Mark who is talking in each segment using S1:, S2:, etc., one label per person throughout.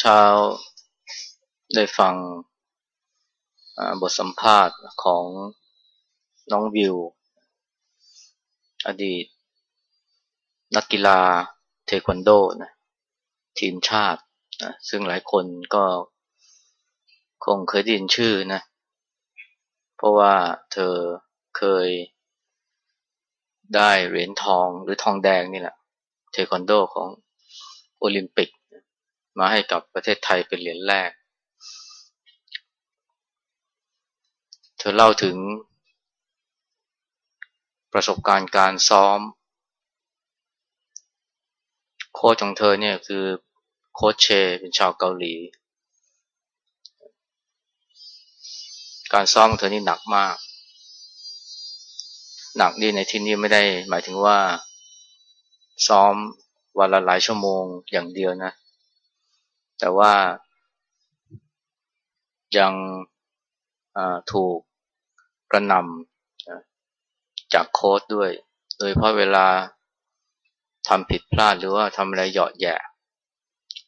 S1: เช้าได้ฟังบทสัมภาษณ์ของน้องวิว อดีต นักกีฬาเทควันโดนะทีมชาตินะซึ่งหลายคนก็คงเคยได้ยินชื่อนะเพราะว่าเธอเคยได้เหรียญทองหรือทองแดงนี่แหละเทควันโดของโอลิมปิก มาให้กับประเทศไทยเป็นเหรียญแรก เธอเล่าถึง ประสบการณ์การซ้อม โค้ชของเธอเนี่ยคือโค้ชเชเป็นชาวเกาหลี การซ้อมของเธอนี่หนักมาก หนักนี่ในที่นี้ไม่ได้หมายถึงว่าซ้อมวันละหลายชั่วโมงอย่างเดียวนะ แต่ว่ายังถูกกระนำจากโค้ดด้วย โดยเพราะเวลาทำผิดพลาดหรือว่าทำอะไรเหยาะแย่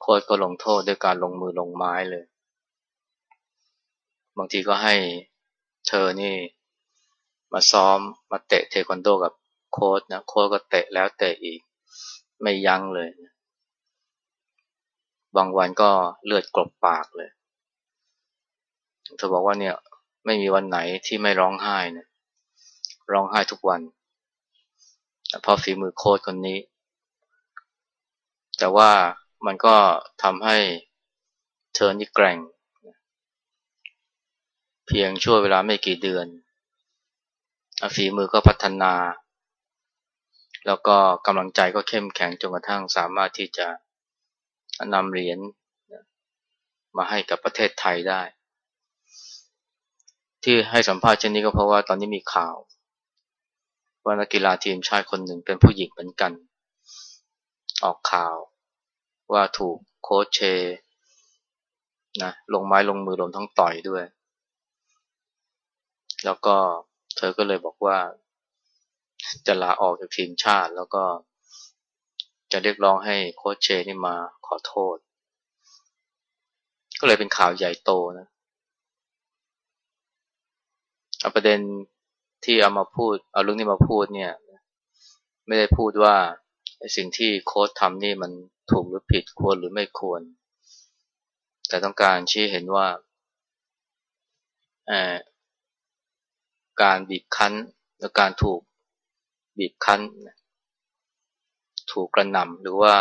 S1: โค้ดก็ลงโทษด้วยการลงมือลงไม้เลย บางทีก็ให้เธอนี่มาซ้อมมาเตะเทควันโดกับโค้ดนะ โค้ดก็เตะแล้วเตะอีก ไม่ยั้งเลยนะ บางวันก็เลือดกลบปากเลย เธอบอกว่าเนี่ยไม่มีวันไหนที่ไม่ร้องไห้นะร้องไห้ทุกวันเพราะฝีมือโค้ชคนนี้ แต่ว่ามันก็ทำให้เธอนี่แกร่ง เพียงช่วงเวลาไม่กี่เดือนฝีมือก็พัฒนา แล้วก็กำลังใจก็เข้มแข็งจนกระทั่งสามารถที่จะ นำเหรียญมาให้กับประเทศไทยได้ ที่ให้สัมภาษณ์เช่นนี้ก็เพราะว่าตอนนี้มีข่าว ว่านักกีฬาทีมชาติคนหนึ่งเป็นผู้หญิงเหมือนกัน ออกข่าวว่าถูกโค้ชเชนะลงไม้ลงมือลงทั้งต่อยด้วย แล้วก็เธอก็เลยบอกว่าจะลาออกจากทีมชาติแล้วก็ จะเรียกร้องให้โค้ชเชนี่มาขอโทษ ก็เลยเป็นข่าวใหญ่โตนะเอาประเด็นที่เอามาพูดเอาเรื่องนี้มาพูดเนี่ย ไม่ได้พูดว่าสิ่งที่โค้ชทำนี่มันถูกหรือผิดควรหรือไม่ควร แต่ต้องการชี้เห็นว่าการบีบคั้นและการถูกบีบคั้น ถูกกระหน่ำหรือว่า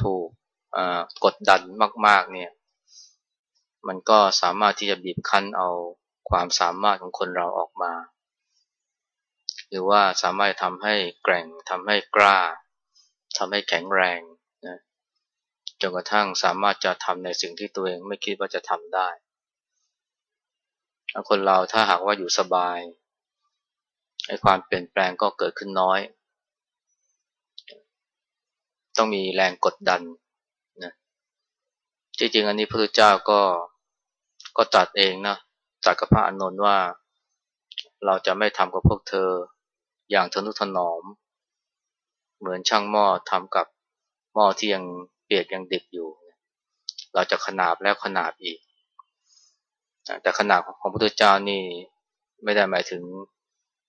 S1: ถูกกดดันมาก ๆ เนี่ย มันก็สามารถที่จะบีบคั้นเอาความสามารถของคนเราออกมา หรือว่าสามารถทำให้แกร่งทำให้กล้าทำให้แข็งแรงนะจนกระทั่งสามารถจะทำในสิ่งที่ตัวเองไม่คิดว่าจะทำได้คนเราถ้าหากว่าอยู่สบาย ไอ้ความเปลี่ยนแปลงก็เกิดขึ้นน้อย ต้องมีแรงกดดันนะจริงๆอันนี้พระพุทธเจ้าก็ก็ตรัสเองนะตรัสกับพระอานนท์ว่า เราจะไม่ทำกับพวกเธออย่างทนุถนอม เหมือนช่างหม้อทำกับหม้อที่ยังเปียกยังดิบอยู่ เราจะขนาบแล้วขนาบอีก แต่ขนาบของพระพุทธเจ้านี่ไม่ได้หมายถึง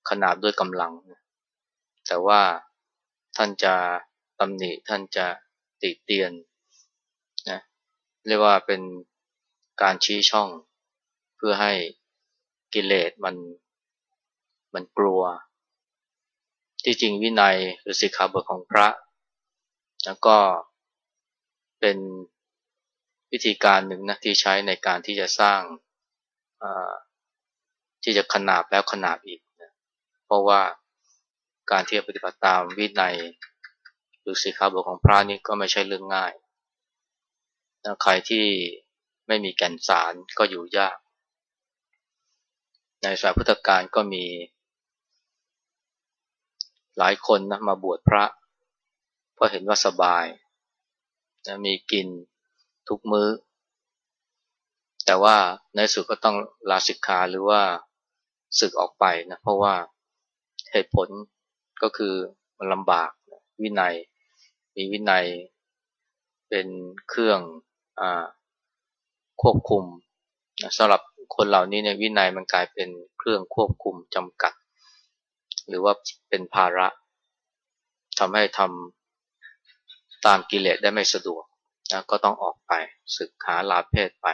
S1: ขนาบด้วยกำลัง แต่ว่าท่านจะตำหนิท่านจะติเตียนนะเรียกว่าเป็นการชี้ช่อง เพื่อให้กิเลสมันมันกลัว ที่จริงวินัยหรือสิกขาบทของพระ แล้วก็เป็นวิธีการหนึ่งนะที่ใช้ในการที่จะสร้างที่จะขนาบแล้วขนาบอีก เพราะว่าการที่จะปฏิบัติตามวินัยหรือสีขาบทของพระนี่ก็ไม่ใช่เรื่องง่ายใครที่ไม่มีแก่นสารก็อยู่ยาก ในสายพุทธกาลก็มี หลายคนนะมาบวชพระ เพราะเห็นว่าสบายนะมีกินทุกมื้อ แต่ว่าในสุดก็ต้องลาสิกขาหรือว่าศึกออกไปนะเพราะว่า เหตุผลก็คือมันลำบากวินัย มีวินัยเป็นเครื่องอควบคุมสำหรับคนเหล่านี้เนี่ยวินัยมันกลายเป็นเครื่องควบคุมจำกัด หรือว่าเป็นภาระทำให้ทำตามกิเลสได้ไม่สะดวกนะก็ต้องออกไปศึกหาลาเพศไป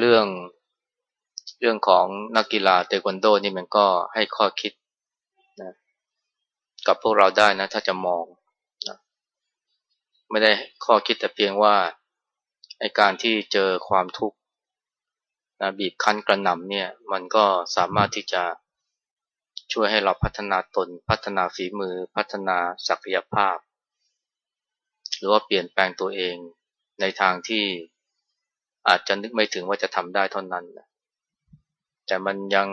S1: เรื่อง เรื่องของนักกีฬาเทควันโดนี่มันก็ให้ข้อคิดนะกับพวกเราได้นะ ถ้าจะมองนะไม่ได้ข้อคิดแต่เพียงว่าไอการที่เจอความทุกข์นะบีบคั้นกระหน่ำเนี่ย มันก็สามารถที่จะช่วยให้เราพัฒนาตน พัฒนาฝีมือ พัฒนาศักยภาพ หรือว่าเปลี่ยนแปลงตัวเองในทางที่อาจจะนึกไม่ถึงว่าจะทำได้เท่านั้นนะ แต่มันยัง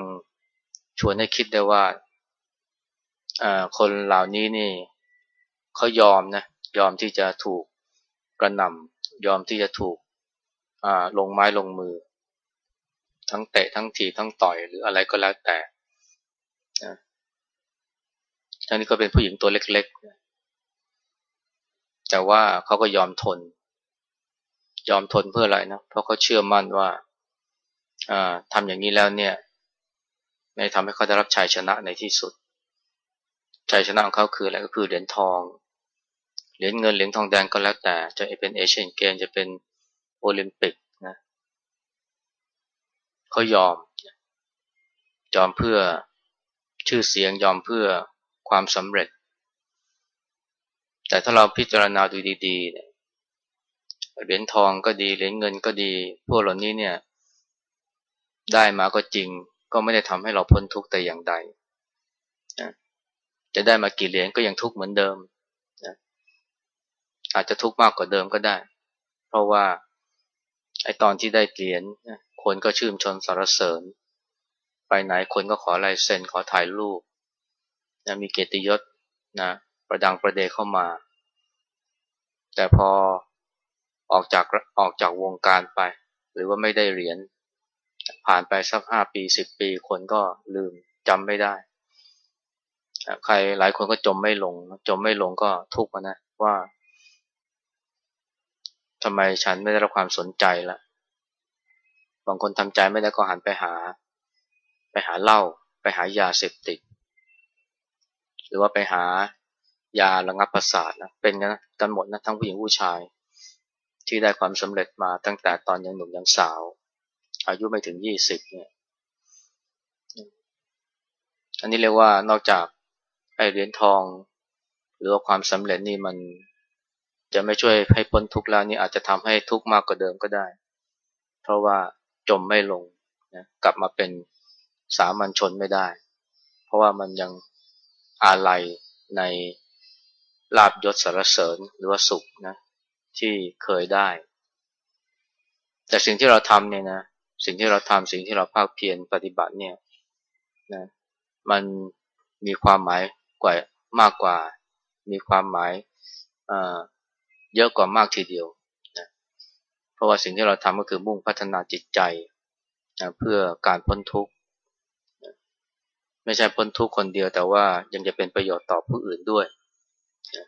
S1: ชวนให้คิดได้ว่าคนเหล่านี้นี่เขายอมนะยอมที่จะถูกกระหน่ำยอมที่จะถูกลงไม้ลงมือ ทั้งเตะทั้งทีทั้งต่อยหรืออะไรก็แล้วแต่ทั้งนี้ก็เป็นผู้หญิงตัวเล็กๆ แต่ว่าเขาก็ยอมทน ยอมทนเพื่ออะไรนะ เพราะเขาเชื่อมั่นว่า ทำอย่างนี้แล้วเนี่ยไม่ทำให้เขาได้รับชัยชนะในที่สุด ชัยชนะของเขาคืออะไรก็คือเหรียญทอง เหรียญเงินเหรียญทองแดงก็แล้วแต่ จะเป็นเอเชียนเกมจะเป็นโอลิมปิกนะเขายอม ยอมเพื่อชื่อเสียงยอมเพื่อความสำเร็จ แต่ถ้าเราพิจารณาดูดีๆเนี่ยเหรียญทองก็ดีเหรียญเงินก็ดี พวกเหล่านี้เนี่ย ได้มาก็จริง ก็ไม่ได้ทำให้เราพ้นทุกข์แต่อย่างใดนะจะได้มากี่เหรียญก็ยังทุกข์เหมือนเดิมนะอาจจะทุกข์มากกว่าเดิมก็ได้ เพราะว่าไอตอนที่ได้เหรียญคนก็ชื่นชมสรรเสริญ ไปไหนคนก็ขอลายเซ็นขอถ่ายรูปนะมีเกียรติยศนะประดังประเดเข้ามา แต่พอออกจากออกจากวงการไป หรือว่าไม่ได้เหรียญ ผ่านไปสักห้าปีสิบปีคนก็ลืมจำไม่ได้ ใครหลายคนก็จมไม่ลง จมไม่ลงก็ทุกข์นะว่าทำไมฉันไม่ได้รับความสนใจละบางคนทำใจไม่ได้ก็หันไปหา ไปหาเหล้าไปหายาเสพติด หรือว่าไปหายาระงับประสาทนะเป็นกันนะกันหมดนะทั้งผู้หญิงผู้ชาย ที่ได้ความสำเร็จมาตั้งแต่ตอนยังหนุ่มยังสาว อายุไม่ถึงยี่สิบเนี่ยอันนี้เรียกว่านอกจากไอเหรียญทอง หรือว่าความสำเร็จนี่มันจะไม่ช่วยให้พ้นทุกข์แล้วนี่อาจจะทำให้ทุกข์มากกว่าเดิมก็ได้ เพราะว่าจมไม่ลงนะกลับมาเป็นสามัญชนไม่ได้ เพราะว่ามันยังอาลัยในลาบยศสารเสริญหรือว่าสุขนะที่เคยได้ แต่สิ่งที่เราทำเนี่ยนะ สิ่งที่เราทำสิ่งที่เราภาคเพียรปฏิบัติเนี่ยนะมันมีความหมายกว่ามากกว่า มีความหมายเยอะกว่ามากทีเดียวนะเพราะว่าสิ่งที่เราทำก็คือมุ่งพัฒนาจิตใจนะเพื่อการพ้นทุกข์ไม่ใช่พ้นทุกข์คนเดียวแต่ว่ายังจะเป็นประโยชน์ต่อผู้อื่นด้วยนะ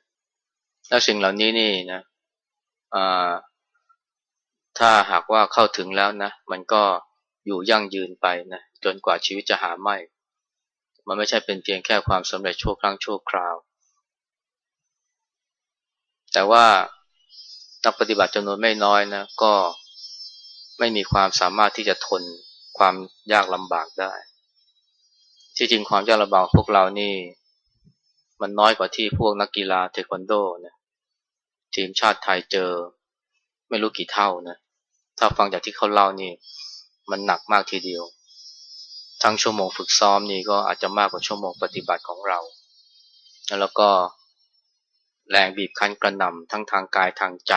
S1: แล้วสิ่งเหล่านี้นี่นะ ถ้าหากว่าเข้าถึงแล้วนะ มันก็อยู่ยั่งยืนไปนะจนกว่าชีวิตจะหาไม่ มันไม่ใช่เป็นเพียงแค่ความสำเร็จชั่วครั้งชั่วคราว แต่ว่านักปฏิบัติจำนวนไม่น้อยนะก็ไม่มีความสามารถที่จะทนความยากลำบากได้ ที่จริงความยากลำบากพวกเรานี่ มันน้อยกว่าที่พวกนักกีฬาเทควันโดนะทีมชาติไทยเจอ ไม่รู้กี่เท่านะ ถ้าฟังจากที่เขาเล่านี่ มันหนักมากทีเดียว ทั้งชั่วโมงฝึกซ้อมนี่ก็อาจจะมากกว่าชั่วโมงปฏิบัติของเรา แล้วก็แรงบีบคั้นกระหน่ำทั้งทางกายทางใจ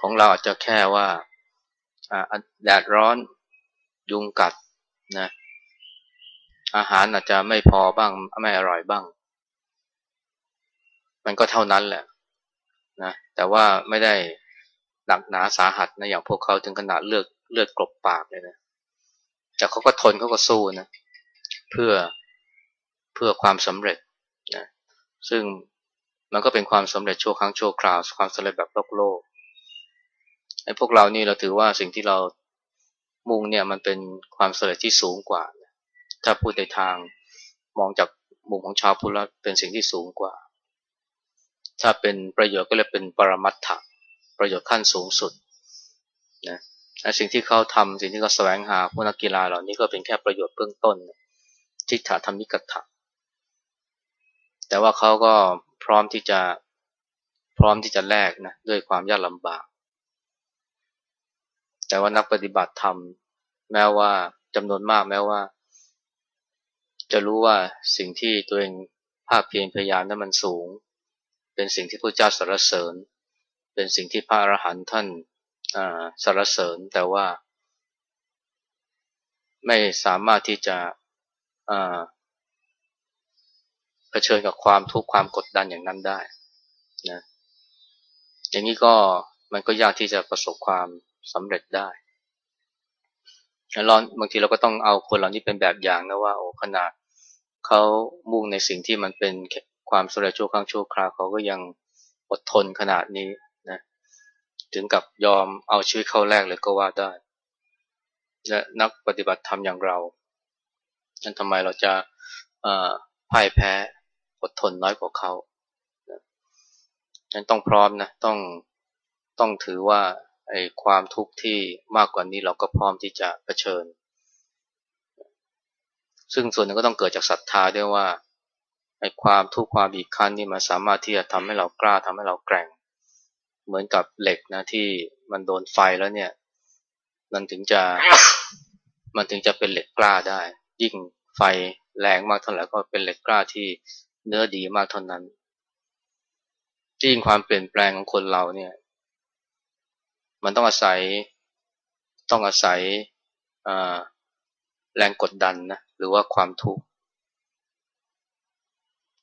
S1: ของเราอาจจะแค่ว่าแดดร้อนยุงกัดนะอาหารอาจจะไม่พอบ้างไม่อร่อยบ้าง มันก็เท่านั้นแหละนะแต่ว่าไม่ได้ หนักหนาสาหัสนะอย่างพวกเขาถึงขนาดเลือดเลือดกลบปากเลยนะแต่เขาก็ทนเขาก็สู้นะเพื่อเพื่อความสำเร็จนะซึ่งมันก็เป็นความสำเร็จชั่วครั้งชั่วคราว ความสำเร็จแบบโลกโลกไอ้พวกเรานี่เราถือว่าสิ่งที่เรามุ่งเนี่ยมันเป็นความสำเร็จที่สูงกว่า ถ้าพูดในทางมองจากมุมของชาวพุทธเป็นสิ่งที่สูงกว่า ถ้าเป็นประโยชน์ก็เลยเป็นปรมัตถะ ประโยชน์ขั้นสูงสุดนะสิ่งที่เขาทำสิ่งที่เขาแสวงหาพวกนักกีฬาเหล่านี้ก็เป็นแค่ประโยชน์เบื้องต้นทิฏฐธรรมิกถะแต่ว่าเขาก็พร้อมที่จะพร้อมที่จะแลกนะด้วยความยากลำบาก แต่ว่านักปฏิบัติธรรมแม้ว่าจำนวนมากแม้ว่า จะรู้ว่าสิ่งที่ตัวเองภาคเพียรพยายามนั้นมันสูง เป็นสิ่งที่พระเจ้าสรรเสริญ เป็นสิ่งที่พระอรหันต์ท่านสรรเสริญแต่ว่า ไม่สามารถที่จะเผชิญกับความทุกข์ความกดดันอย่างนั้นได้นะอย่างนี้ก็มันก็ยากที่จะประสบความสำเร็จได้เราบางทีเราก็ต้องเอาคนเหล่านี้เป็นแบบอย่างนะว่าโอ้ขนาดเขามุ่งในสิ่งที่มันเป็นความสำเร็จชั่วครั้งชั่วคราวเขาก็ยังอดทนขนาดนี้ ถึงกับยอมเอาชีวิตเข้าแรกเลยก็ว่าได้ และนักปฏิบัติธรรมอย่างเรานั้นทำไมเราจะพ่ายแพ้อดทนน้อยกว่าเขานั้นต้องพร้อมนะต้องต้องถือว่าไอ้ความทุกข์ที่มากกว่านี้เราก็พร้อมที่จะะเผชิญ ซึ่งส่วนนึงก็ต้องเกิดจากศรัทธาด้วยว่าไอ้ความทุกข์ความบีบคั้นนี่มันสามารถที่จะทำให้เรากล้าทำให้เราแกร่ง เหมือนกับเหล็กนะที่มันโดนไฟแล้วเนี่ย มันถึงจะมันถึงจะเป็นเหล็กกล้าได้ ยิ่งไฟแรงมากเท่าไหร่ก็เป็นเหล็กกล้าที่เนื้อดีมากเท่านั้นที่ยิ่งความเปลี่ยนแปลงของคนเราเนี่ย มันต้องอาศัยต้องอาศัยแรงกดดันนะหรือว่าความทุกข์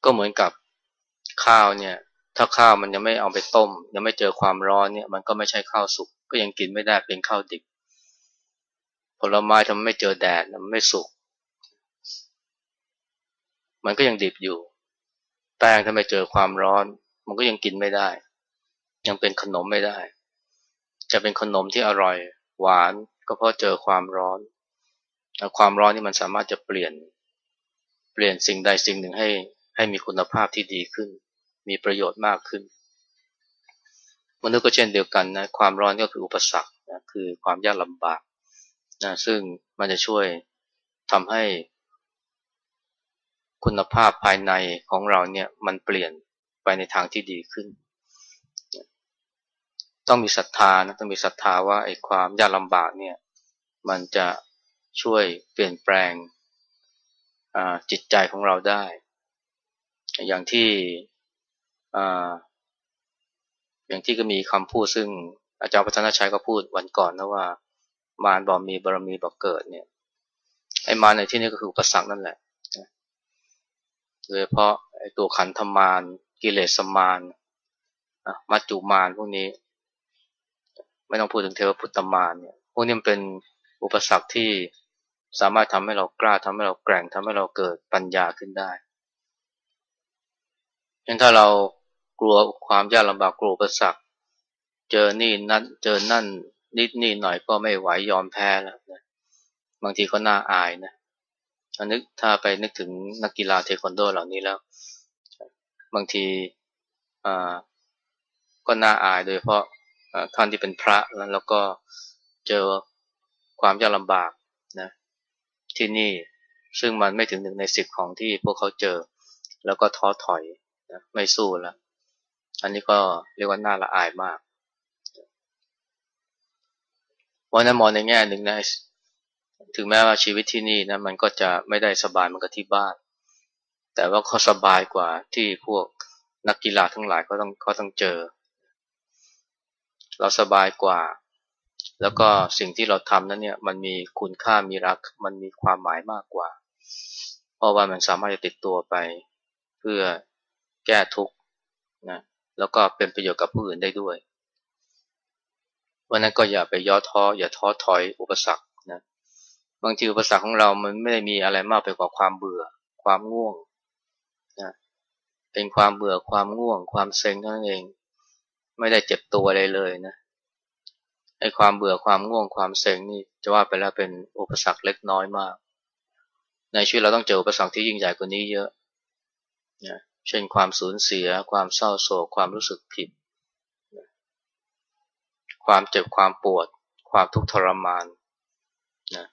S1: ก็เหมือนกับข้าวเนี่ย ถ้าข้าวมันยังไม่เอาไปต้ม ยังไม่เจอความร้อนเนี่ย มันก็ไม่ใช่ข้าวสุกก็ยังกินไม่ได้เป็นข้าวดิบ ผลไม้ทำไม่เจอแดดมันไม่สุกมันก็ยังดิบอยู่ แป้งถ้าไม่เจอความร้อน มันก็ยังกินไม่ได้ ยังเป็นขนมไม่ได้ จะเป็นขนมที่อร่อย หวานก็เพราะเจอความร้อนความร้อนนี่มันสามารถจะเปลี่ยน เปลี่ยนสิ่งใดสิ่งหนึ่งให้ให้มีคุณภาพที่ดีขึ้น มีประโยชน์มากขึ้น มนุษย์ก็เช่นเดียวกันนะความร้อนก็คืออุปสรรคนะคือความยากลำบากนะซึ่งมันจะช่วยทำให้คุณภาพภายในของเราเนี่ยมันเปลี่ยนไปในทางที่ดีขึ้น ต้องมีศรัทธานะต้องมีศรัทธาว่าไอ้ความยากลำบากเนี่ยมันจะช่วยเปลี่ยนแปลงจิตใจของเราได้ อย่างที่ อย่างที่ก็มีคำพูดซึ่งอาจารย์พัฒนาชัยก็พูดวันก่อนนะว่ามารบอกมีบารมีบอกเกิดเนี่ยไอ้มารในที่นี้ก็คืออุปสรรคนั่นแหละโดยเพราะไอ้ตัวขันธมารกิเลสมารมัจจุมารพวกนี้ ไม่ต้องพูดถึงเทวพุทธมารเนี่ยพวกนี้มันเป็นอุปสรรคที่สามารถทำให้เรากล้าทำให้เราแกร่งทำให้เราเกิดปัญญาขึ้นได้ยันถ้าเรา กลัวความยากลำบากกลัวอุปสรรคเจอนี่นั่นเจอนั่นนิดนี่หน่อยก็ไม่ไหวยอมแพ้แล้วนะบางทีก็น่าอายนะนึกถ้าไปนึกถึงนักกีฬาเทควันโดเหล่านี้แล้ว บางทีก็น่าอายโดยเพราะท่านที่เป็นพระแล้วก็เจอความยากลำบากนะที่นี่ซึ่งมันไม่ถึงหนึ่งในสิบของที่พวกเขาเจอ แล้วก็ท้อถอยนะไม่สู้แล้ว อันนี้ก็เรียกว่าน่าละอายมากวันนั้นมองในแง่หนึ่งนะถึงแม้ว่าชีวิตที่นี่นะมันก็จะไม่ได้สบายเหมือนกับที่บ้าน แต่ว่าเขาสบายกว่าที่พวกนักกีฬาทั้งหลายเขาต้องเขาต้องเจอ เราสบายกว่า แล้วก็สิ่งที่เราทำนั้นเนี่ยมันมีคุณค่ามีรักมันมีความหมายมากกว่า เพราะว่ามันสามารถจะติดตัวไป เพื่อแก้ทุกข์นะ แล้วก็เป็นประโยชน์กับผู้อื่นได้ด้วยวันนั้นก็อย่าไปย่อท้ออย่าท้อถอยอุปสรรคนะบางทีอุปสรรคของเรามันไม่ได้มีอะไรมากไปกว่าความเบื่อ ความง่วงนะเป็นความเบื่อความง่วง ความเซ็งเท่านั้นเอง ไม่ได้เจ็บตัวอะไรเลยนะไอ้ความเบื่อความง่วงความเซ็งนี่จะว่าไปแล้วเป็นอุปสรรคเล็กน้อยมาก ในชีวิตเราต้องเจออุปสรรคที่ยิ่งใหญ่กว่านี้เยอะนะ เช่นความสูญเสีย ความเศร้าโศก ความรู้สึกผิด ความเจ็บความปวด ความทุกข์ทรมานนะ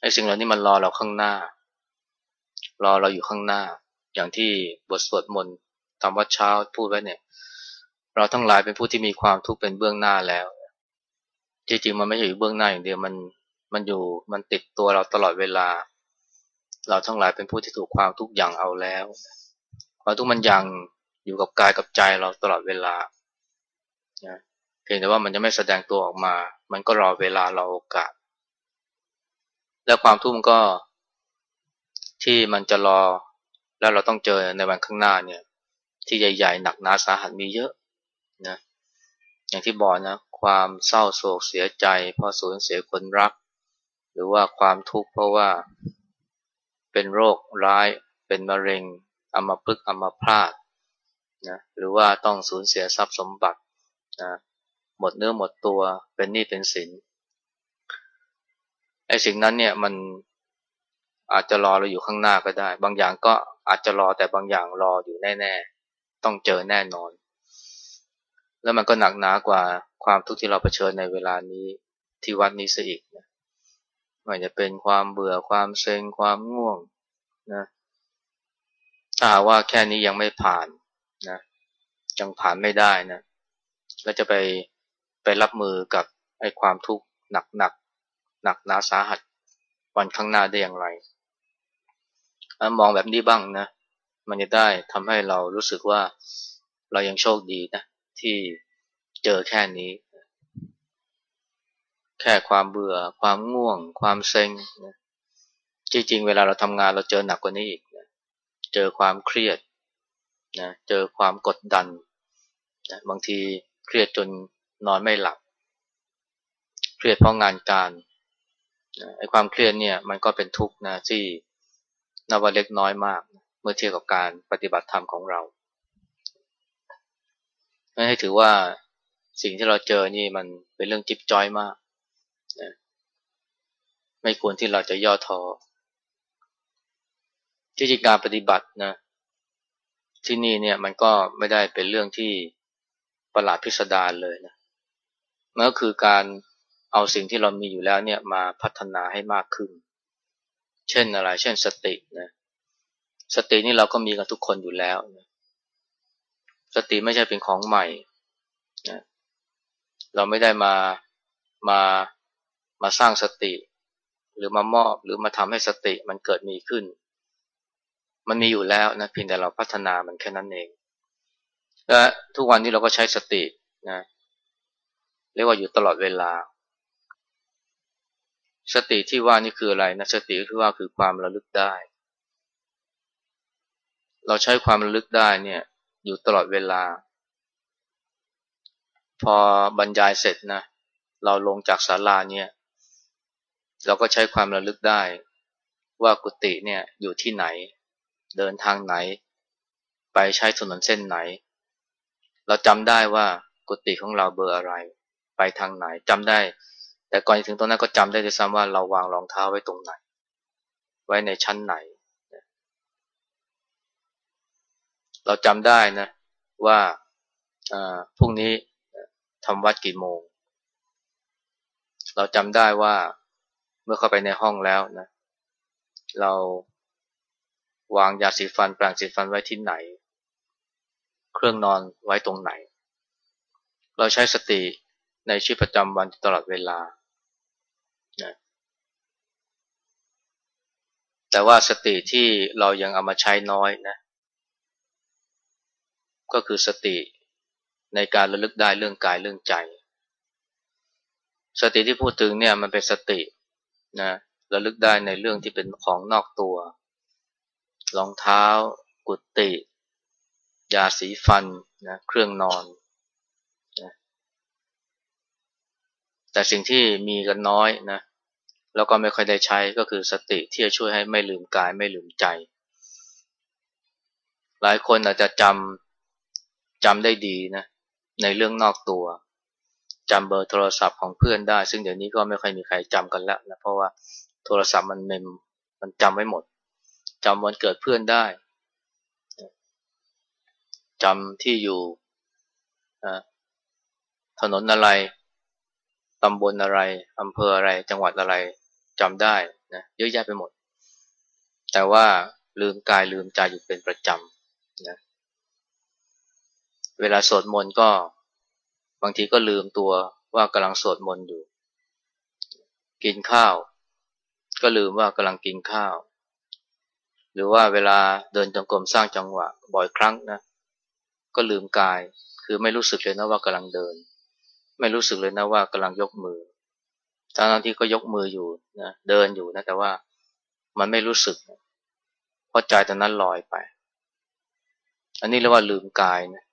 S1: ไอ้สิ่งเหล่านี้มันรอเราข้างหน้า รอเราอยู่ข้างหน้า อย่างที่บทสวดมนต์ทำวัดเช้าพูดไว้เนี่ย เราทั้งหลายเป็นผู้ที่มีความทุกข์เป็นเบื้องหน้าแล้วจริงๆมันไม่ใช่อยู่เบื้องหน้าอย่างเดียวมันมันอยู่มันติดตัวเราตลอดเวลา เราทั้งหลายเป็นผู้ที่ถูกความทุกข์อย่างเอาแล้ว ความทุกข์มันยังอยู่กับกายกับใจเราตลอดเวลานะเพียงแต่ว่ามันจะไม่แสดงตัวออกมา มันก็รอเวลารอโอกาส แล้วความทุกข์มันก็ที่มันจะรอแล้วเราต้องเจอในวันข้างหน้าเนี่ยที่ใหญ่ๆ หนักหนาสาหัสมีเยอะนะอย่างที่บอกนะความเศร้าโศกเสียใจ เพราะสูญเสียคนรัก หรือว่าความทุกข์เพราะว่าเป็นโรคร้ายเป็นมะเร็ง อัมาพฤกอัมาพลาตนะหรือว่าต้องสูญเสียทรัพย์สมบัตินะหมดเนื้อหมดตัวเป็นหนี้เป็นสินไอ้สิ่งนั้นเนี่ยมันอาจจะรอเราอยู่ข้างหน้าก็ได้ บางอย่างก็อาจจะรอแต่บางอย่างรออยู่แน่ ๆ ต้องเจอแน่นอน แล้วมันก็หนักหนากว่าความทุกข์ที่เราเผชิญในเวลานี้ที่วัดนี้ซะอีกนะไม่ว่าจะเป็นความเบื่อความเซ็งความง่วงนะ ถ้าหาว่าแค่นี้ยังไม่ผ่านนะยังผ่านไม่ได้นะแล้วจะไปไปรับมือกับไอ้ความทุกข์หนักหนักหนักหนาสาหัสวันข้างหน้าได้อย่างไรมองแบบนี้บ้างนะ มันจะได้ทำให้เรารู้สึกว่าเรายังโชคดีนะ ที่เจอแค่นี้ แค่ความเบื่อ ความง่วง ความเซ็งนะจริงๆ เวลาเราทำงานเราเจอหนักกว่านี้อีก เจอความเครียดนะเจอความกดดันนะบางทีเครียดจนนอนไม่หลับ เครียดเพราะงานการนะไอ้ความเครียดเนี่ยมันก็เป็นทุกข์นะที่นับว่าเล็กน้อยมาก เมื่อเทียบกับการปฏิบัติธรรมของเราให้ถือว่าสิ่งที่เราเจอนี่มันเป็นเรื่องจิ๊บจ้อยมากนะไม่ควรที่เราจะย่อท้อ ที่จริงการปฏิบัตินะที่นี่เนี่ยมันก็ไม่ได้เป็นเรื่องที่ประหลาดพิสดารเลยนะมันก็คือการเอาสิ่งที่เรามีอยู่แล้วเนี่ยมาพัฒนาให้มากขึ้น เช่นอะไร เช่นสตินะสตินี่เราก็มีกันทุกคนอยู่แล้วนะสติไม่ใช่เป็นของใหม่นะเราไม่ได้มามามาสร้างสติ หรือมามอบหรือมาทำให้สติมันเกิดมีขึ้น มันมีอยู่แล้วนะเพียงแต่เราพัฒนามันแค่นั้นเอง และทุกวันนี้เราก็ใช้สตินะเรียกว่าอยู่ตลอดเวลา สติที่ว่านี่คืออะไรนะสติที่ว่าคือความระลึกได้ เราใช้ความระลึกได้เนี่ยอยู่ตลอดเวลา พอบรรยายเสร็จนะเราลงจากศาลาเนี่ยเราก็ใช้ความระลึกได้ว่ากุฏิเนี่ยอยู่ที่ไหน เดินทางไหน ไปใช้ถนนเส้นไหน เราจำได้ว่ากุฏิของเราเบอร์อะไร ไปทางไหนจำได้ แต่ก่อนถึงตรงนั้นก็จำได้ด้วยซ้ำว่าเราวางรองเท้าไว้ตรงไหน ไว้ในชั้นไหน เราจำได้นะว่าพรุ่งนี้ทำวัดกี่โมง เราจำได้ว่าเมื่อเข้าไปในห้องแล้วนะ เรา วางยาสีฟันแปรงสีฟันไว้ที่ไหน เครื่องนอนไว้ตรงไหน เราใช้สติในชีวิตประจำวันตลอดเวลานะแต่ว่าสติที่เรายังเอามาใช้น้อยนะ ก็คือสติในการระลึกได้เรื่องกายเรื่องใจ สติที่พูดถึงเนี่ยมันเป็นสตินะระลึกได้ในเรื่องที่เป็นของนอกตัว รองเท้า กุฏิ ยาสีฟันนะเครื่องนอนนะแต่สิ่งที่มีกันน้อยนะแล้วก็ไม่ค่อยได้ใช้ก็คือสติที่จะช่วยให้ไม่ลืมกายไม่ลืมใจ หลายคนอาจจะจำจำได้ดีนะในเรื่องนอกตัวจำเบอร์โทรศัพท์ของเพื่อนได้ ซึ่งเดี๋ยวนี้ก็ไม่ค่อยมีใครจำกันแล้วนะเพราะว่าโทรศัพท์มันเมมมันจำไว้หมด จำวันเกิดเพื่อนได้จำที่อยู่ถนนอะไรตำบลอะไรอำเภออะไร จังหวัดอะไรจำได้นะเยอะแยะไปหมด แต่ว่าลืมกายลืมใจอยู่เป็นประจำนะเวลาสวดมนต์ก็บางทีก็ลืมตัวว่ากำลังสวดมนต์อยู่ กินข้าว ก็ลืมว่ากำลังกินข้าว หรือว่าเวลาเดินจงกรมสร้างจังหวะบ่อยครั้งนะ ก็ลืมกาย คือไม่รู้สึกเลยนะว่ากำลังเดิน ไม่รู้สึกเลยนะว่ากำลังยกมือทั้งที่ก็ยกมืออยู่นะเดินอยู่นะแต่ว่ามันไม่รู้สึก เพราะใจตอนนั้นลอยไป อันนี้เรียกว่าลืมกายนะ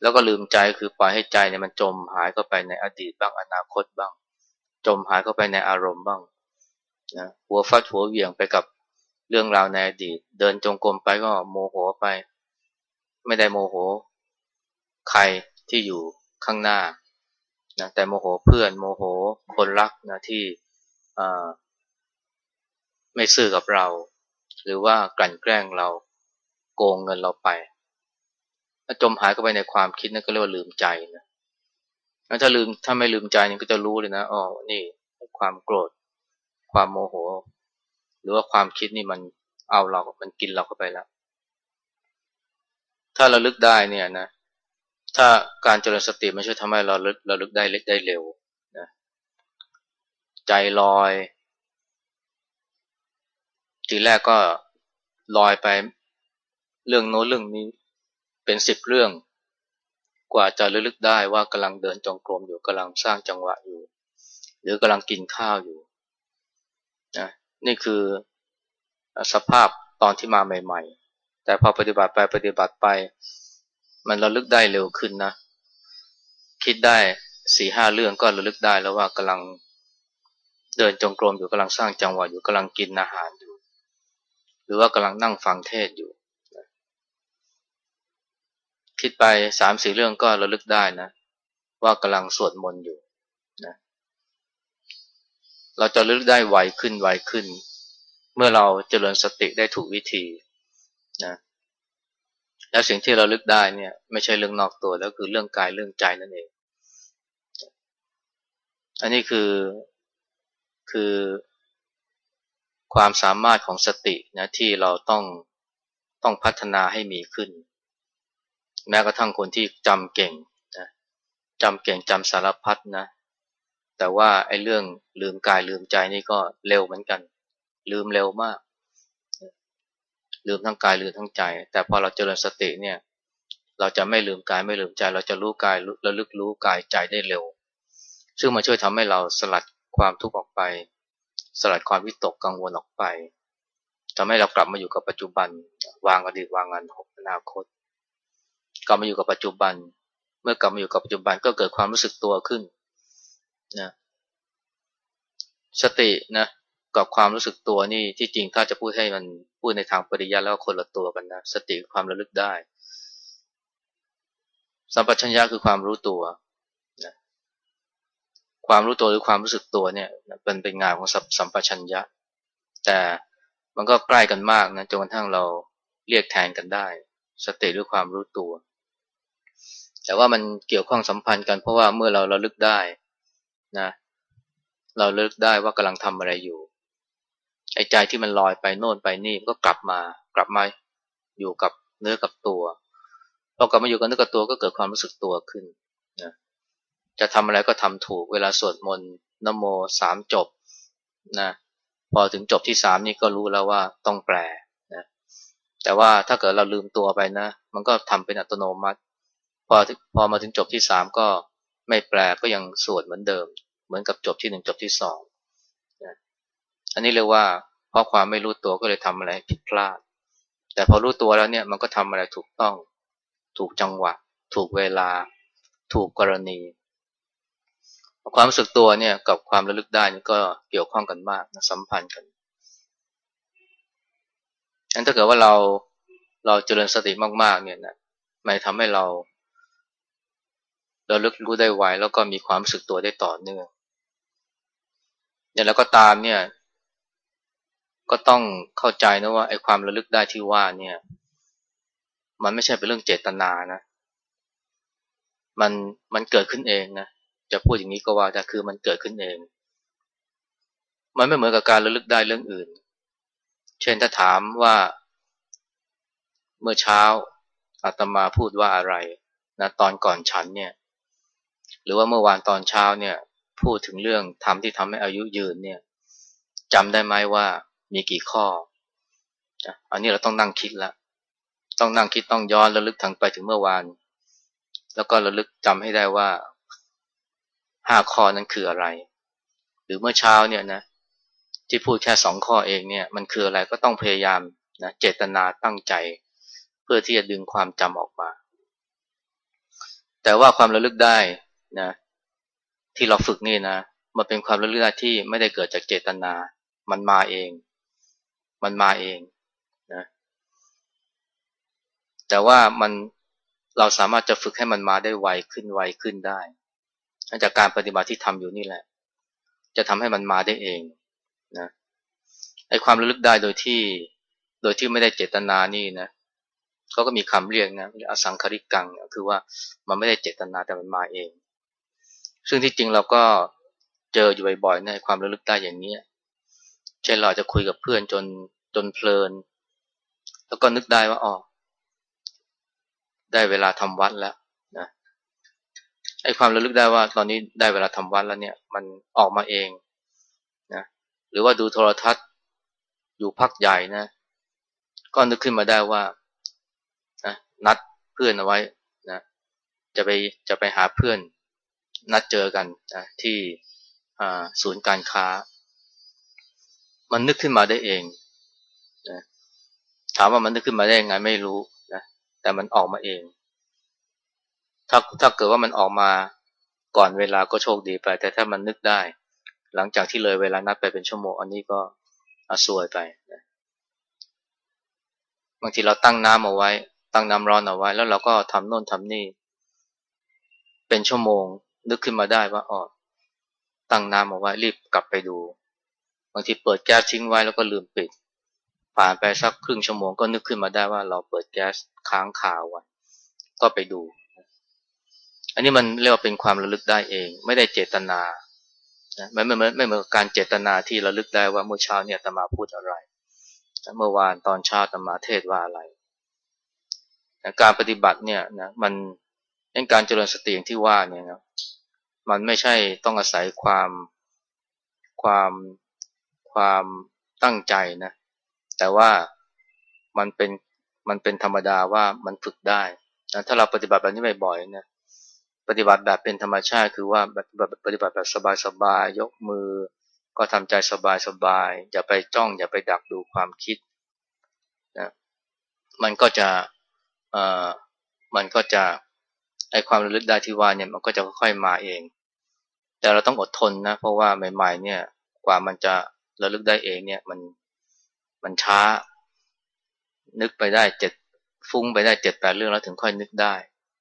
S1: แล้วก็ลืมใจคือปล่อยให้ใจเนี่ยมันจมหายเข้าไปในอดีตบ้างอนาคตบ้าง จมหายเข้าไปในอารมณ์บ้างนะหัวฟัดหัวเหวี่ยงไปกับ เรื่องราวในอดีต เดินจงกรมไปก็โมโหไป ไม่ได้โมโห ใครที่อยู่ข้างหน้านะแต่โมโหเพื่อนโมโหคนรักนะที่ไม่ซื่อกับเรา หรือว่ากลั่นแกล้งเราโกงเงินเราไปถ้าจมหายเข้าไปในความคิดนั่นก็เรียกว่าลืมใจนะถ้าลืมถ้าไม่ลืมใจนี่ก็จะรู้เลยนะอ๋อนี่ความโกรธ ความโมโหห รือว่าความคิดนี่มันเอาเรา มันกินเราเข้าไปแล้ว ถ้าเราลึกได้เนี่ยนะ ถ้าการเจริญสติมันช่วยทำให้เราลึกเราลึกได้เล็กได้เร็วนะใจลอย ทีแรกก็ลอยไปเรื่องโน้นเรื่องนี้เป็นสิบเรื่อง กว่าจะระลึกได้ว่ากำลังเดินจงกรมอยู่กำลังสร้างจังหวะอยู่ หรือกำลังกินข้าวอยู่นะ นี่คือสภาพตอนที่มาใหม่ ๆ แต่พอปฏิบัติไปปฏิบัติไป มันระลึกได้เร็วขึ้นนะ คิดได้สี่ห้าเรื่องก็ระลึกได้แล้วว่ากำลังเดินจงกรมอยู่กำลังสร้างจังหวะอยู่กำลังกินอาหารอยู่ หรือว่ากำลังนั่งฟังเทศอยู่ คิดไปสามสี่เรื่องก็ระลึกได้นะ ว่ากำลังสวดมนต์อยู่ เราจะระลึกได้ไวขึ้นไวขึ้น เมื่อเราเจริญสติได้ถูกวิธีนะแล้วสิ่งที่เราลึกได้เนี่ยไม่ใช่เรื่องนอกตัวแล้วคือเรื่องกายเรื่องใจนั่นเอง อันนี้คือคือความสามารถของสตินะที่เราต้องต้องพัฒนาให้มีขึ้น แม้กระทั่งคนที่จำเก่งนะจำเก่งจำสารพัดนะ แต่ว่าไอ้เรื่องลืมกายลืมใจนี่ก็เร็วเหมือนกัน ลืมเร็วมาก ลืมทั้งกายลืมทั้งใจ แต่พอเราเจริญสติเนี่ย เราจะไม่ลืมกายไม่ลืมใจ เราจะรู้กายระลึกรู้กายใจได้เร็ว ซึ่งมาช่วยทำให้เราสลัดความทุกข์ออกไป สลัดความวิตกกังวลออกไปทำให้เรากลับมาอยู่กับปัจจุบัน วางอดีตวางอนาคต กลับมาอยู่กับปัจจุบัน เมื่อกลับมาอยู่กับปัจจุบันก็เกิดความรู้สึกตัวขึ้น นะสตินะกับความรู้สึกตัวนี่ที่จริงถ้าจะพูดให้มันพูดในทางปริยัติแล้วคนละตัวกันนะสติความระลึกได้ สัมปชัญญะคือความรู้ตัวนะความรู้ตัวหรือความรู้สึกตัวเนี่ยเป็นเป็นงานของสัมปชัญญะ แต่มันก็ใกล้กันมากนะจนกระทั่งเราเรียกแทนกันได้ สติหรือความรู้ตัว แต่ว่ามันเกี่ยวข้องสัมพันธ์กันเพราะว่าเมื่อเราราลึกได้ นะเราเลิกได้ว่ากำลังทำอะไรอยู่ไอ้ใจที่มันลอยไปโน่นไปนี่ก็กลับมากลับมาอยู่กับเนื้อกับตัวพอกลับมาอยู่กับเนื้อกับตัวก็เกิดความรู้สึกตัวขึ้นนะจะทำอะไรก็ทำถูกเวลาสวดมนต์นโมสามจบนะพอถึงจบที่สามนี่ก็รู้แล้วว่าต้องแปลนะแต่ว่าถ้าเกิดเราลืมตัวไปนะ มันก็ทำเป็นอัตโนมัติ พอพอมาถึงจบที่สามก็ไม่แปลก็ยังสวดเหมือนเดิม เหมือนกับจบที่หนึ่งจบที่สองอันนี้เรียกว่าเพราะความไม่รู้ตัวก็เลยทำอะไรผิดพลาด แต่พอรู้ตัวแล้วเนี่ยมันก็ทำอะไรถูกต้อง ถูกจังหวะ ถูกเวลา ถูกกรณี ความรู้สึกตัวเนี่ยกับความระลึกได้นี่ก็เกี่ยวข้องกันมากนะสัมพันธ์กันงั้นถ้าเกิดว่าเราเราเจริญสติมาก ๆ เนี่ยนะมันทำให้เราเราลึกรู้ได้ไวแล้วก็มีความรู้สึกตัวได้ต่อเนื่อง อย่างแล้วก็ตามเนี่ย ก็ต้องเข้าใจนะว่าไอ้ความระลึกได้ที่ว่าเนี่ย มันไม่ใช่เป็นเรื่องเจตนานะมันมันเกิดขึ้นเองนะจะพูดอย่างนี้ก็ว่าแต่คือมันเกิดขึ้นเอง มันไม่เหมือนกับการระลึกได้เรื่องอื่น เช่นถ้าถามว่า เมื่อเช้าอาตมาพูดว่าอะไรนะตอนก่อนฉันเนี่ย หรือว่าเมื่อวานตอนเช้าเนี่ย พูดถึงเรื่องทำที่ทำให้อายุยืนเนี่ยจำได้ไหมว่ามีกี่ข้อ อันนี้เราต้องนั่งคิดละ ต้องนั่งคิดต้องย้อนระลึกทางไปถึงเมื่อวาน แล้วก็ระลึกจำให้ได้ว่าห้าข้อนั้นคืออะไร หรือเมื่อเช้าเนี่ยนะที่พูดแค่สองข้อเองเนี่ยมันคืออะไรก็ต้องพยายามนะเจตนาตั้งใจ เพื่อที่จะดึงความจำออกมา แต่ว่าความระลึกได้นะ ที่เราฝึกนี่นะมันเป็นความระลึกได้ที่ไม่ได้เกิดจากเจตนา มันมาเอง มันมาเองนะแต่ว่ามันเราสามารถจะฝึกให้มันมาได้ไวขึ้นไวขึ้นได้จากการปฏิบัติที่ทำอยู่นี่แหละ จะทำให้มันมาได้เองนะไอ้ความระลึกได้โดยที่ โดยที่ไม่ได้เจตนานี่นะเขาก็มีคำเรียกนะอสังคาริกัง คือว่ามันไม่ได้เจตนาแต่มันมาเอง ซึ่งที่จริงเราก็เจออยู่บ่อยๆในความระลึกได้อย่างนี้เช่นเราจะคุยกับเพื่อนจนจนเพลิน แล้วก็นึกได้ว่าอ๋อได้เวลาทำวัดแล้วนะไอ้ความระลึกได้ว่าตอนนี้ได้เวลาทำวัดแล้วเนี่ย มันออกมาเองนะหรือว่าดูโทรทัศน์อยู่พักใหญ่นะ ก็นึกขึ้นมาได้ว่านะนัดเพื่อนเอาไว้นะจะไปจะไปหาเพื่อน นัดเจอกันนะที่ศูนย์การค้า มันนึกขึ้นมาได้เองนะถามว่ามันนึกขึ้นมาได้ยังไงไม่รู้นะแต่มันออกมาเอง ถ้าถ้าเกิดว่ามันออกมาก่อนเวลาก็โชคดีไป แต่ถ้ามันนึกได้ หลังจากที่เลยเวลานัดไปเป็นชั่วโมง อันนี้ก็อาสวยไปนะบางทีเราตั้งน้ำเอาไว้ ตั้งน้ำร้อนเอาไว้ แล้วเราก็ทำโน่นทำนี่ เป็นชั่วโมง นึกขึ้นมาได้ว่าอ๋อตั้งน้ำเอาไว้รีบกลับไปดู บางทีเปิดแก๊สทิ้งไว้แล้วก็ลืมปิด ผ่านไปสักครึ่งชั่วโมงก็นึกขึ้นมาได้ว่าเราเปิดแก๊สค้างคาไว้ก็ไปดู อันนี้มันเรียกว่าเป็นความระลึกได้เอง ไม่ได้เจตนานะไม่ไม่ไม่เหมือนการเจตนาที่ระลึกได้ว่าเมื่อเช้าเนี่ยตมาพูดอะไรเมื่อวานตอนเช้าตมาเทศว่าอะไรการปฏิบัติเนี่ยนะมันเป็นการเจริญสติอย่างที่ว่าเนี่ยนะ มันไม่ใช่ต้องอาศัยความความความตั้งใจนะ แต่ว่ามันเป็นมันเป็นธรรมดาว่ามันฝึกได้นะถ้าเราปฏิบัติแบบนี้บ่อยๆนะปฏิบัติแบบเป็นธรรมชาติ คือว่าปฏิบัติแบบสบายๆยกมือ ก็ทำใจสบายๆอย่าไปจ้อง อย่าไปดักดูความคิดนะมันก็จะเอ่อมันก็จะไอความระลึกได้ที่ว่าเนี่ยมันก็จะค่อยๆมาเอง แต่เราต้องอดทนนะ เพราะว่าใหม่ๆเนี่ยกว่ามันจะระลึกได้เองเนี่ยมันมันช้า นึกไปได้เจ็ดฟุ้งไปได้เจ็ดแปดเรื่องแล้วถึงค่อยนึกได้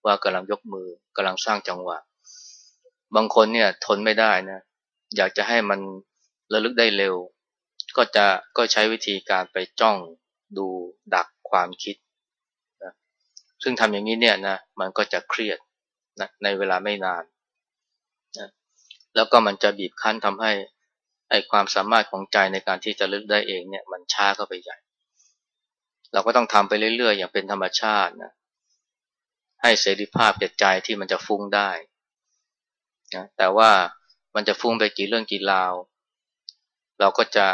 S1: ว่ากำลังยกมือกำลังสร้างจังหวะ บางคนเนี่ยทนไม่ได้นะอยากจะให้มันระลึกได้เร็ว ก็จะก็ใช้วิธีการไปจ้องดูดักความคิดนะซึ่งทำอย่างนี้เนี่ยนะมันก็จะเครียดนะในเวลาไม่นาน แล้วก็มันจะบีบคั้นทำให้ไอความสามารถของใจในการที่จะลึกได้เองเนี่ยมันช้าเข้าไปใหญ่ เราก็ต้องทำไปเรื่อยๆ อย่างเป็นธรรมชาตินะให้เสรีภาพแก่ใจที่มันจะฟุ้งได้นะแต่ว่ามันจะฟุ้งไปกี่เรื่องกี่ราว เราก็จะ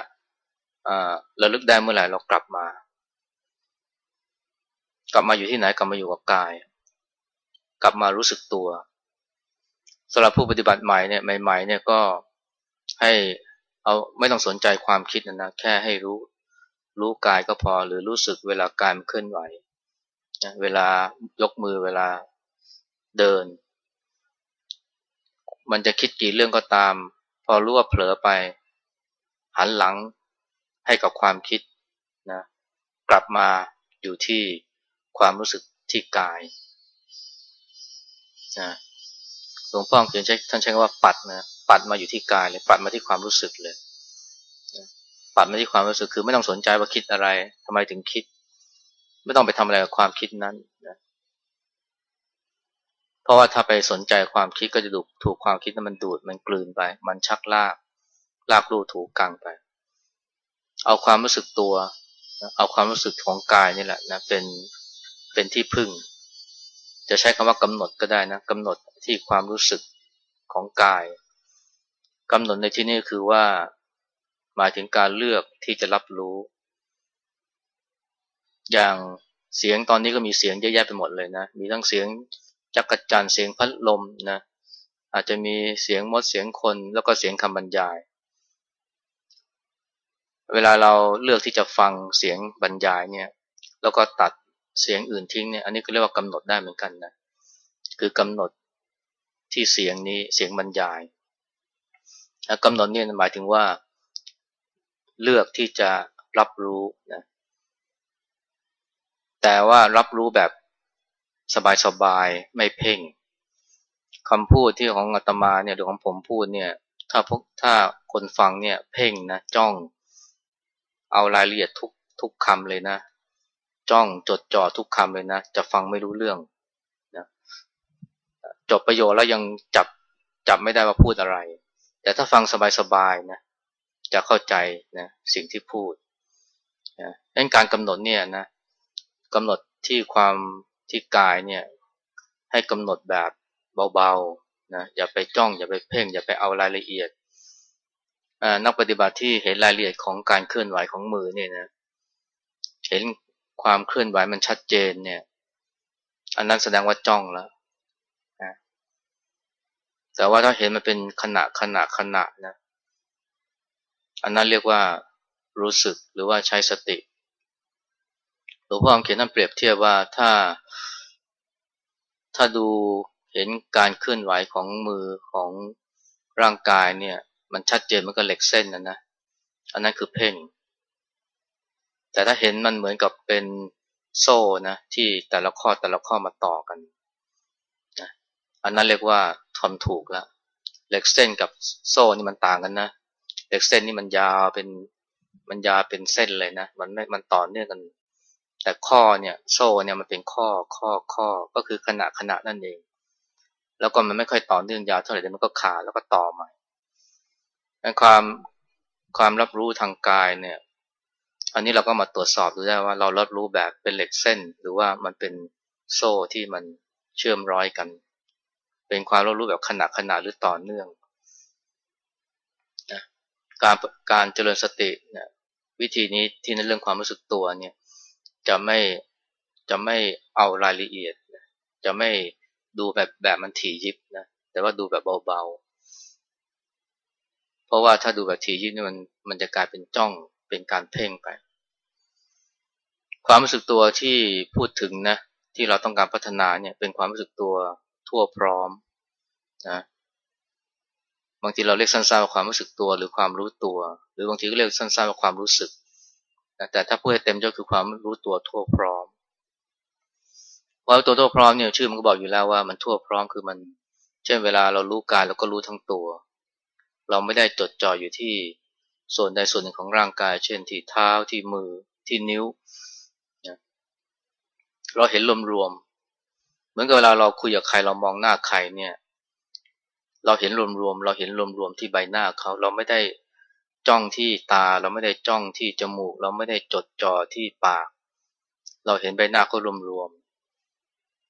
S1: ระลึกได้เมื่อไหร่เรากลับมา กลับมาอยู่ที่ไหนกลับมาอยู่กับกาย กลับมารู้สึกตัว สำหรับผู้ปฏิบัติใหม่เนี่ยใหม่ ๆ เนี่ยก็ให้เอาไม่ต้องสนใจความคิดนะนะแค่ให้รู้รู้กายก็พอหรือรู้สึกเวลากายมันเคลื่อนไหวนะเวลายกมือเวลาเดิน มันจะคิดกี่เรื่องก็ตาม พอรู้ว่าเผลอไป หันหลังให้กับความคิดนะกลับมาอยู่ที่ความรู้สึกที่กายนะ หลวงพ่อเขียนใช้ท่านใช้คำว่าปัดนะปัดมาอยู่ที่กายเลยปัดมาที่ความรู้สึกเลย ปัดมาที่ความรู้สึกคือไม่ต้องสนใจว่าคิดอะไรทำไมถึงคิด ไม่ต้องไปทำอะไรกับความคิดนั้นนะเพราะว่าถ้าไปสนใจความคิดก็จะถูกถูกความคิดนั้นมันดูดมันกลืนไป มันชักลากลากลู่ถูกกังไป เอาความรู้สึกตัว เอาความรู้สึกของกายนี่แหละนะเป็นเป็นที่พึ่ง จะใช้คำว่ากำหนดก็ได้นะกำหนดที่ความรู้สึกของกายกำหนดในที่นี้คือว่า หมายถึงการเลือกที่จะรับรู้ อย่างเสียงตอนนี้ก็มีเสียงเยอะแยะไปหมดเลยนะ มีทั้งเสียงจักรจันเสียงพัดลมนะอาจจะมีเสียงมดเสียงคนแล้วก็เสียงคำบรรยาย เวลาเราเลือกที่จะฟังเสียงบรรยายเนี่ย แล้วก็ตัด เสียงอื่นทิ้งเนี่ยอันนี้ก็เรียกว่ากำหนดได้เหมือนกันนะคือกำหนดที่เสียงนี้เสียงบรรยายกำหนดเนี่ยหมายถึงว่า เลือกที่จะรับรู้นะแต่ว่ารับรู้แบบสบายๆไม่เพ่งคำพูดที่ของอาตมาเนี่ยหรือของผมพูดเนี่ย ถ้าพวกถ้าคนฟังเนี่ยเพ่งนะจ้อง เอารายละเอียดทุกทุกคำเลยนะ จ้องจดจ่อทุกคำเลยนะ จะฟังไม่รู้เรื่องนะจบประโยชน์แล้วยังจับจับไม่ได้ว่าพูดอะไร แต่ถ้าฟังสบายๆนะจะเข้าใจนะสิ่งที่พูดนะดังการกำหนดเนี่ยนะกำหนดที่ความที่กายเนี่ยให้กำหนดแบบเบาๆนะอย่าไปจ้องอย่าไปเพ่ง อย่าไปเอารายละเอียดนักปฏิบัติที่เห็นรายละเอียดของการเคลื่อนไหวของมือเนี่ยนะเห็น ความเคลื่อนไหวมันชัดเจนเนี่ย อันนั้นแสดงว่าจ้องแล้วนะแต่ว่าถ้าเห็นมันเป็นขณะขณะขณะนะ อันนั้นเรียกว่ารู้สึกหรือว่าใช้สติหลวงพ่อเขียนท่านเปรียบเทียบว่าถ้า ถ้าดูเห็นการเคลื่อนไหวของมือของร่างกายเนี่ย มันชัดเจนมันก็เหล็กเส้นนะนะ อันนั้นคือเพ่ง แต่ถ้าเห็นมันเหมือนกับเป็นโซ่นะที่แต่ละข้อแต่ละข้อมาต่อกันนะอันนั้นเรียกว่าทำถูกแล้วเหล็กเส้นกับโซ่นี่มันต่างกันนะเหล็กเส้นนี่มันยาวเป็นมันยาวเป็นเส้นเลยนะมันไม่มันต่อเนื่องกัน แต่ข้อเนี่ยโซ่เนี่ยมันเป็นข้อข้อข้อก็คือขณะขณะนั่นเอง แล้วก็มันไม่ค่อยต่อเนื่องยาวเท่าไหร่แต่มันก็ขาดแล้วก็ต่อใหม่ความความรับรู้ทางกายเนี่ย อันนี้เราก็มาตรวจสอบดูได้ว่าเรารับรู้แบบเป็นเหล็กเส้น หรือว่ามันเป็นโซ่ที่มันเชื่อมร้อยกัน เป็นความรับรู้แบบขณะขณะหรือต่อเนื่องการการเจริญสตินี่ยวิธีนี้ที่ในเรื่องความรู้สึกตัวเนี่ยจะไม่จะไม่เอารายละเอียด จะไม่ดูแบบแบบมันถี่ยิบนะแต่ว่าดูแบบเบาๆ เพราะว่าถ้าดูแบบถี่ยิบนี่มันมันจะกลายเป็นจ้อง เป็นการเพ่งไป ความรู้สึกตัวที่พูดถึงนะที่เราต้องการพัฒนาเนี่ยเป็นความรู้สึกตัวทั่วพร้อมนะบางทีเราเรียกสั้นๆว่าความรู้สึกตัวหรือความรู้ตัว หรือบางทีก็เรียกสั้นๆว่าความรู้สึกแต่ถ้าพูดให้เต็มก็คือความรู้ตัวทั่วพร้อมความรู้ตัวทั่วพร้อมเนี่ยชื่อมันก็บอกอยู่แล้วว่ามันทั่วพร้อมคือมัน เช่นเวลาเรารู้กายเราก็รู้ทั้งตัว เราไม่ได้จดจ่ออยู่ที่ ส่วนใดส่วนหนึ่งของร่างกาย เช่นที่เท้าที่มือที่นิ้วเราเห็นรวมๆเหมือนกับเวลาเราคุยกับใครเรามองหน้าใครเนี่ยเราเห็นรวมๆเราเห็นรวมๆที่ใบหน้าเขาเราไม่ได้จ้องที่ตา เราไม่ได้จ้องที่จมูก เราไม่ได้จดจ่อที่ปาก เราเห็นใบหน้าเขารวม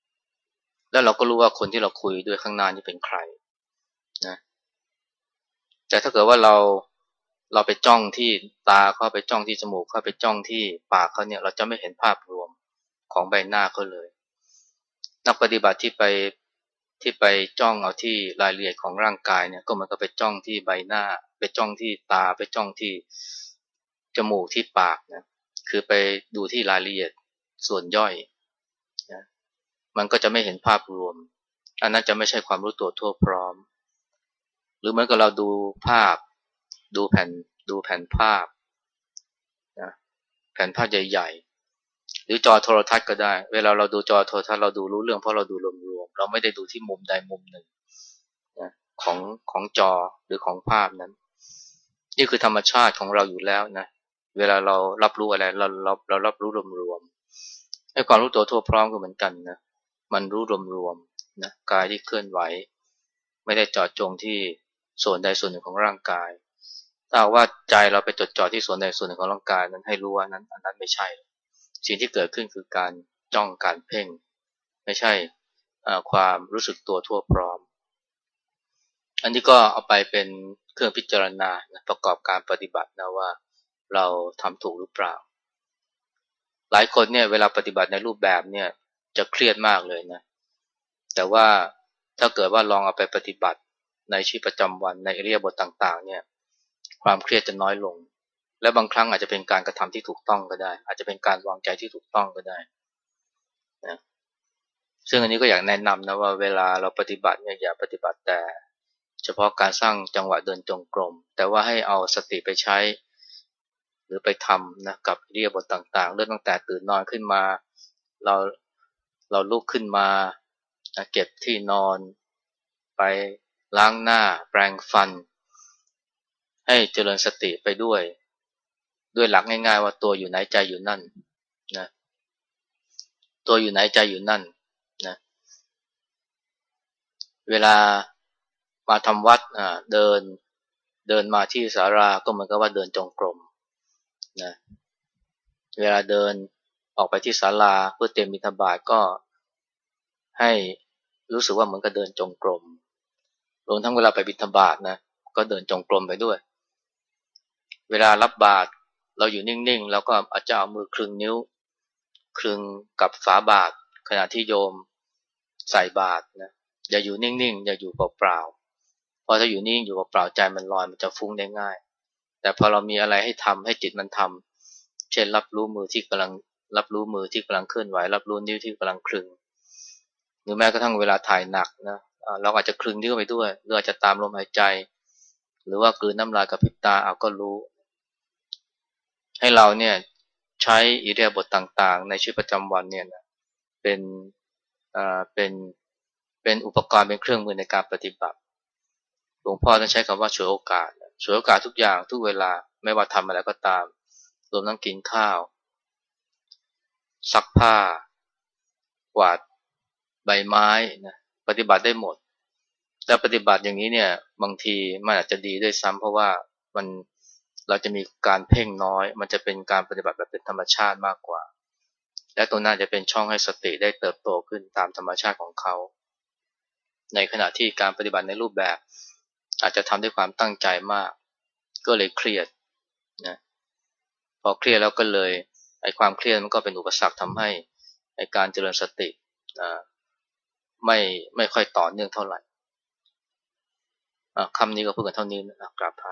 S1: ๆแล้วเราก็รู้ว่าคนที่เราคุยด้วยข้างหน้านี่เป็นใครนะแต่ถ้าเกิดว่าเรา เราไปจ้องที่ตาเขาไปจ้องที่จมูกเขาไปจ้องที่ปากเขาเนี่ยเราจะไม่เห็นภาพรวมของใบหน้าเขาเลย นักปฏิบัติที่ไปที่ไปจ้องเอาที่รายละเอียดของร่างกายเนี่ยก็มันก็ไปจ้องที่ใบหน้า ไปจ้องที่ตาไปจ้องที่จมูกที่ปากนะคือไปดูที่รายละเอียดส่วนย่อยนะมันก็จะไม่เห็นภาพรวม อันนั้นจะไม่ใช่ความรู้ตัวทั่วพร้อม หรือเหมือนกับเราดูภาพ ดูแผ่นดูแผ่นภาพนะแผ่นภาพใหญ่ๆ หรือจอโทรทัศน์ก็ได้ เวลาเราดูจอโทรทัศน์เราดูรู้เรื่องเพราะเราดูรวมๆเราไม่ได้ดูที่มุมใดมุมหนึ่งนะของของจอหรือของภาพนั้น นี่คือธรรมชาติของเราอยู่แล้วนะเวลาเรารับรู้อะไรเราเราเรารับรู้รวมๆไอ้ความรู้ตัวทั่วพร้อมก็เหมือนกันนะมันรู้รวมๆนะกายที่เคลื่อนไหว ไม่ได้จอดจงที่ส่วนใดส่วนหนึ่งของร่างกาย ถ้าว่าใจเราไปจดจ่อที่ส่วนใดส่วนหนึ่งของร่างกายนั้นให้รู้ว่านั้นอันนั้นไม่ใช่ สิ่งที่เกิดขึ้นคือการจ้องการเพ่ง ไม่ใช่ความรู้สึกตัวทั่วพร้อม อันนี้ก็เอาไปเป็นเครื่องพิจารณาประกอบการปฏิบัตินะว่าเราทำถูกหรือเปล่า หลายคนเนี่ยเวลาปฏิบัติในรูปแบบเนี่ยจะเครียดมากเลยนะ แต่ว่าถ้าเกิดว่าลองเอาไปปฏิบัติในชีวิตประจำวันในเรียบทต่าง ๆ เนี่ย ความเครียดจะน้อยลง และบางครั้งอาจจะเป็นการกระทำที่ถูกต้องก็ได้ อาจจะเป็นการวางใจที่ถูกต้องก็ได้นะซึ่งอันนี้ก็อยากแนะนำนะว่าเวลาเราปฏิบัติเนี่ยอย่าปฏิบัติแต่ เฉพาะการสร้างจังหวะเดินจงกรม แต่ว่าให้เอาสติไปใช้ หรือไปทำนะกับเรียบทต่างๆ เริ่มตั้งแต่ตื่นนอนขึ้นมา เราเราลุกขึ้นมาเก็บที่นอน ไปล้างหน้า แปรงฟัน ให้เจริญสติไปด้วย ด้วยหลักง่าย ๆ ว่าตัวอยู่ไหนใจอยู่นั่นนะตัวอยู่ไหนใจอยู่นั่นนะเวลามาทำวัดอ่าเดินเดินมาที่สาราก็เหมือนกับว่าเดินจงกรมนะเวลาเดินออกไปที่ศาลาเพื่อเตรียมมิถบาทก็ให้รู้สึกว่าเหมือนกับเดินจงกรมรวมทั้งเวลาไปบิณฑบาตนะก็เดินจงกรมไปด้วย เวลารับบาตรเราอยู่นิ่งๆ แล้วก็อาจจะเอามือคลึงนิ้ว คลึงกับฝาบาตรขณะที่โยมใส่บาตรนะอย่าอยู่นิ่งๆ อย่าอยู่เปล่าๆพอถ้าอยู่นิ่งอยู่เปล่าใจมันลอยมันจะฟุ้งได้ง่าย แต่พอเรามีอะไรให้ทำให้จิตมันทำเช่นรับรู้มือที่กำลังรับรู้มือที่กำลังเคลื่อนไหว รับรู้นิ้วที่กำลังคลึง หรือแม้กระทั่งเวลาถ่ายหนักนะเราอาจจะคลึงนิ้วไปด้วยหรืออาจจะตามลมหายใจ หรือว่ากลืนน้ำลายกับพิบตาเอาก็รู้ ให้เราเนี่ยใช้อิเดียบทต่างๆ ในชีวิตประจำวันเนี่ยนะเป็นอ่าเป็นเป็นอุปกรณ์เป็นเครื่องมือในการปฏิบัติหลวงพ่อต้องใช้คำว่าช่วยโอกาสช่วยโอกาสทุกอย่างทุกเวลาไม่ว่าทำอะไรก็ตาม รวมทั้งกินข้าว ซักผ้า กวาดใบไม้นะปฏิบัติได้หมด แต่ปฏิบัติอย่างนี้เนี่ยบางทีมันอาจจะดีด้วยซ้ำเพราะว่ามัน เราจะมีการเพ่งน้อย มันจะเป็นการปฏิบัติแบบเป็นธรรมชาติมากกว่า และตรงนั้นจะเป็นช่องให้สติได้เติบโตขึ้นตามธรรมชาติของเขา ในขณะที่การปฏิบัติในรูปแบบ อาจจะทำด้วยความตั้งใจมาก ก็เลยเครียดนะพอเครียดแล้วก็เลยไอ้ความเครียดมันก็เป็นอุปสรรคทำให้ไอ้การเจริญสติไม่ไม่ค่อยต่อเนื่องเท่าไหร่คำนี้ก็พูดกันเท่านี้นะกราบพระ